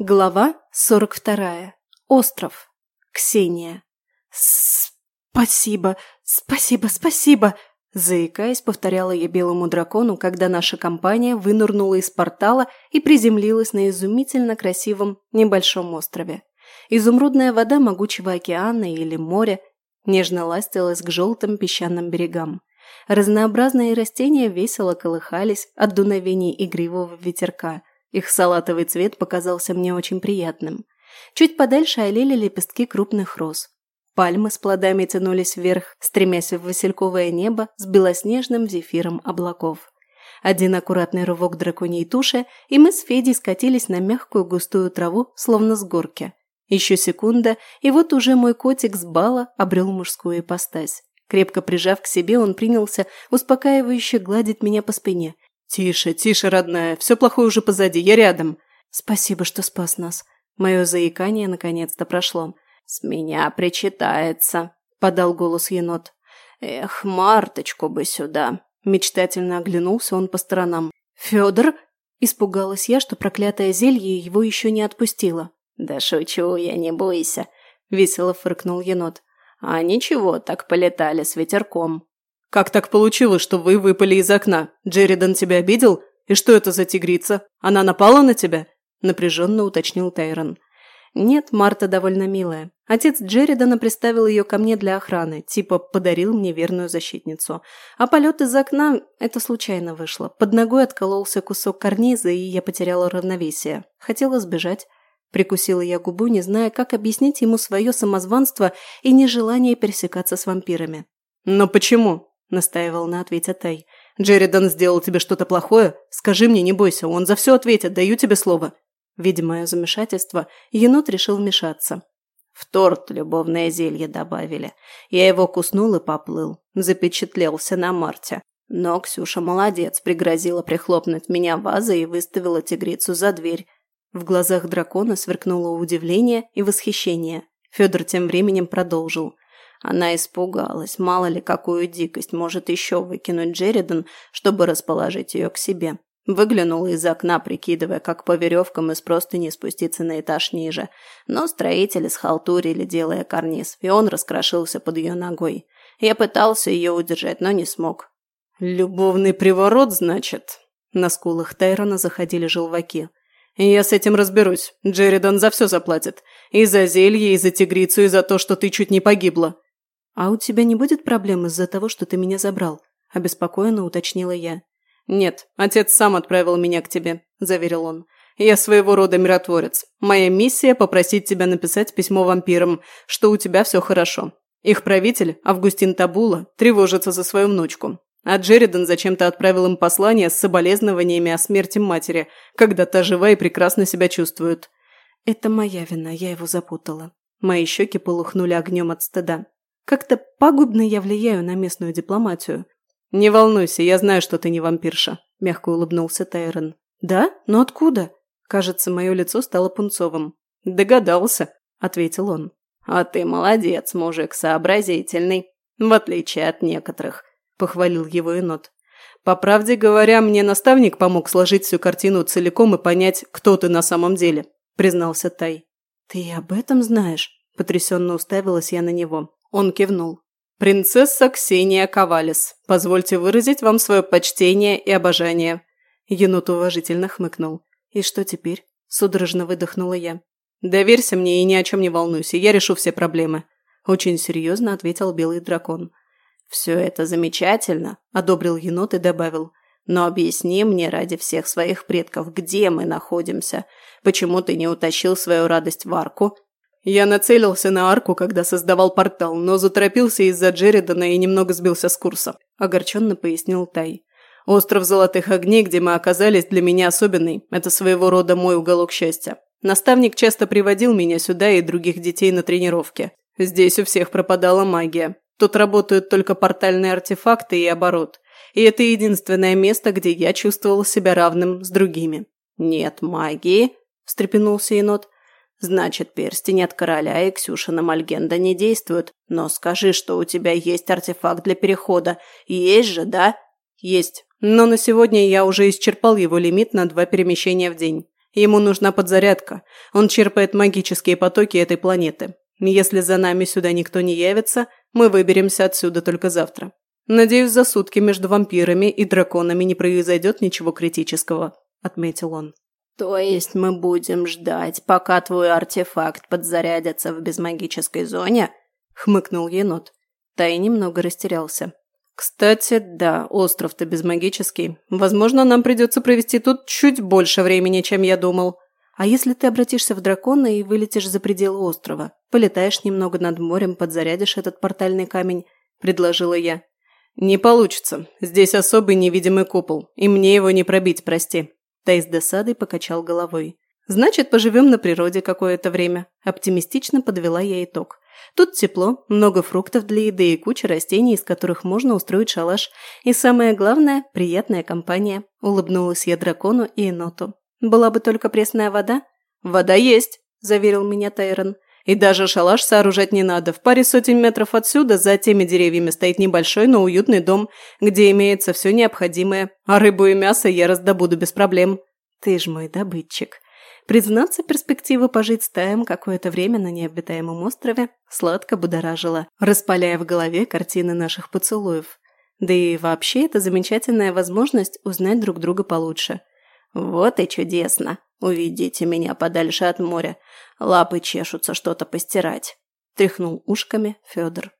Глава 42. Остров. Ксения. «Спасибо, спасибо, спасибо!» Заикаясь, повторяла я белому дракону, когда наша компания вынырнула из портала и приземлилась на изумительно красивом небольшом острове. Изумрудная вода могучего океана или моря нежно ластилась к желтым песчаным берегам. Разнообразные растения весело колыхались от дуновений игривого ветерка – их салатовый цвет показался мне очень приятным. Чуть подальше олели лепестки крупных роз. Пальмы с плодами тянулись вверх, стремясь в васильковое небо с белоснежным зефиром облаков. Один аккуратный рывок драконьей туши, и мы с Федей скатились на мягкую густую траву, словно с горки. Еще секунда, и вот уже мой котик с бала обрел мужскую ипостась. Крепко прижав к себе, он принялся успокаивающе гладить меня по спине – «Тише, тише, родная, все плохое уже позади, я рядом». «Спасибо, что спас нас». Мое заикание наконец-то прошло. «С меня причитается», – подал голос енот. «Эх, Марточку бы сюда». Мечтательно оглянулся он по сторонам. «Федор?» – испугалась я, что проклятое зелье его еще не отпустило. «Да шучу я, не бойся», – весело фыркнул енот. «А ничего, так полетали с ветерком». «Как так получилось, что вы выпали из окна? Джеридан тебя обидел? И что это за тигрица? Она напала на тебя?» – напряженно уточнил Тайрон. «Нет, Марта довольно милая. Отец Джеридана приставил ее ко мне для охраны, типа подарил мне верную защитницу. А полет из окна – это случайно вышло. Под ногой откололся кусок карниза, и я потеряла равновесие. Хотела сбежать». Прикусила я губу, не зная, как объяснить ему свое самозванство и нежелание пересекаться с вампирами. «Но почему?» – настаивал на ответе Тай. «Джеридан сделал тебе что-то плохое? Скажи мне, не бойся, он за все ответит, даю тебе слово». Видя мое замешательство, енот решил вмешаться. В торт любовное зелье добавили. Я его куснул и поплыл. Запечатлелся на Марте. Но Ксюша молодец, пригрозила прихлопнуть меня вазой и выставила тигрицу за дверь. В глазах дракона сверкнуло удивление и восхищение. Федор тем временем продолжил – она испугалась, мало ли какую дикость может еще выкинуть Джеридан, чтобы расположить ее к себе. Выглянула из окна, прикидывая, как по веревкам из простыни спуститься на этаж ниже. Но строители схалтурили, делая карниз, и он раскрошился под ее ногой. Я пытался ее удержать, но не смог. «Любовный приворот, значит?» На скулах Тайрона заходили желваки. «Я с этим разберусь. Джеридан за все заплатит. И за зелье, и за тигрицу, и за то, что ты чуть не погибла. «А у тебя не будет проблем из-за того, что ты меня забрал?» – обеспокоенно уточнила я. «Нет, отец сам отправил меня к тебе», – заверил он. «Я своего рода миротворец. Моя миссия – попросить тебя написать письмо вампирам, что у тебя все хорошо. Их правитель, Августин Табула, тревожится за свою внучку. А Джеридан зачем-то отправил им послание с соболезнованиями о смерти матери, когда та жива и прекрасно себя чувствует». «Это моя вина, я его запутала». Мои щеки полухнули огнем от стыда. Как-то пагубно я влияю на местную дипломатию. «Не волнуйся, я знаю, что ты не вампирша», – мягко улыбнулся Тайрон. «Да? Но откуда?» Кажется, мое лицо стало пунцовым. «Догадался», – ответил он. «А ты молодец, мужик, сообразительный, в отличие от некоторых», – похвалил его енот. «По правде говоря, мне наставник помог сложить всю картину целиком и понять, кто ты на самом деле», – признался Тай. «Ты об этом знаешь?» – потрясенно уставилась я на него. Он кивнул. «Принцесса Ксения Ковалис, позвольте выразить вам свое почтение и обожание». Енот уважительно хмыкнул. «И что теперь?» – судорожно выдохнула я. «Доверься мне и ни о чем не волнуйся, я решу все проблемы», – очень серьезно ответил белый дракон. «Все это замечательно», – одобрил енот и добавил. «Но объясни мне ради всех своих предков, где мы находимся? Почему ты не утащил свою радость в арку я нацелился на арку, когда создавал портал, но заторопился из-за Джеридана и немного сбился с курса», – огорченно пояснил Тай. «Остров Золотых Огней, где мы оказались, для меня особенный. Это своего рода мой уголок счастья. Наставник часто приводил меня сюда и других детей на тренировки. Здесь у всех пропадала магия. Тут работают только портальные артефакты и оборот. И это единственное место, где я чувствовал себя равным с другими». «Нет магии?» – встрепенулся енот. Значит, перстень от короля и Ксюшина Мальгенда не действуют. Но скажи, что у тебя есть артефакт для перехода. Есть же, да? Есть. Но на сегодня я уже исчерпал его лимит на два перемещения в день. Ему нужна подзарядка. Он черпает магические потоки этой планеты. Если за нами сюда никто не явится, мы выберемся отсюда только завтра. Надеюсь, за сутки между вампирами и драконами не произойдет ничего критического», – отметил он. «То есть мы будем ждать, пока твой артефакт подзарядится в безмагической зоне?» – хмыкнул енот. Тай немного растерялся. «Кстати, да, остров-то безмагический. Возможно, нам придется провести тут чуть больше времени, чем я думал». А если ты обратишься в дракона и вылетишь за пределы острова? Полетаешь немного над морем, подзарядишь этот портальный камень?» – предложила я. «Не получится. Здесь особый невидимый купол, и мне его не пробить, прости». Тай с досадой покачал головой. «Значит, поживем на природе какое-то время». Оптимистично подвела я итог. Тут тепло, много фруктов для еды и куча растений, из которых можно устроить шалаш. И самое главное – приятная компания. Улыбнулась я дракону и еноту. Была бы только пресная вода? Вода есть, заверил меня Тайрон. И даже шалаш сооружать не надо. В паре сотен метров отсюда, за теми деревьями, стоит небольшой, но уютный дом, где имеется все необходимое. А рыбу и мясо я раздобуду без проблем. Ты ж мой добытчик. Признаться, перспектива пожить с Таем какое-то время на необитаемом острове сладко будоражила, распаляя в голове картины наших поцелуев. Да и вообще это замечательная возможность узнать друг друга получше – «Вот и чудесно. Уведите меня подальше от моря. Лапы чешутся что-то постирать», – тряхнул ушками Федор.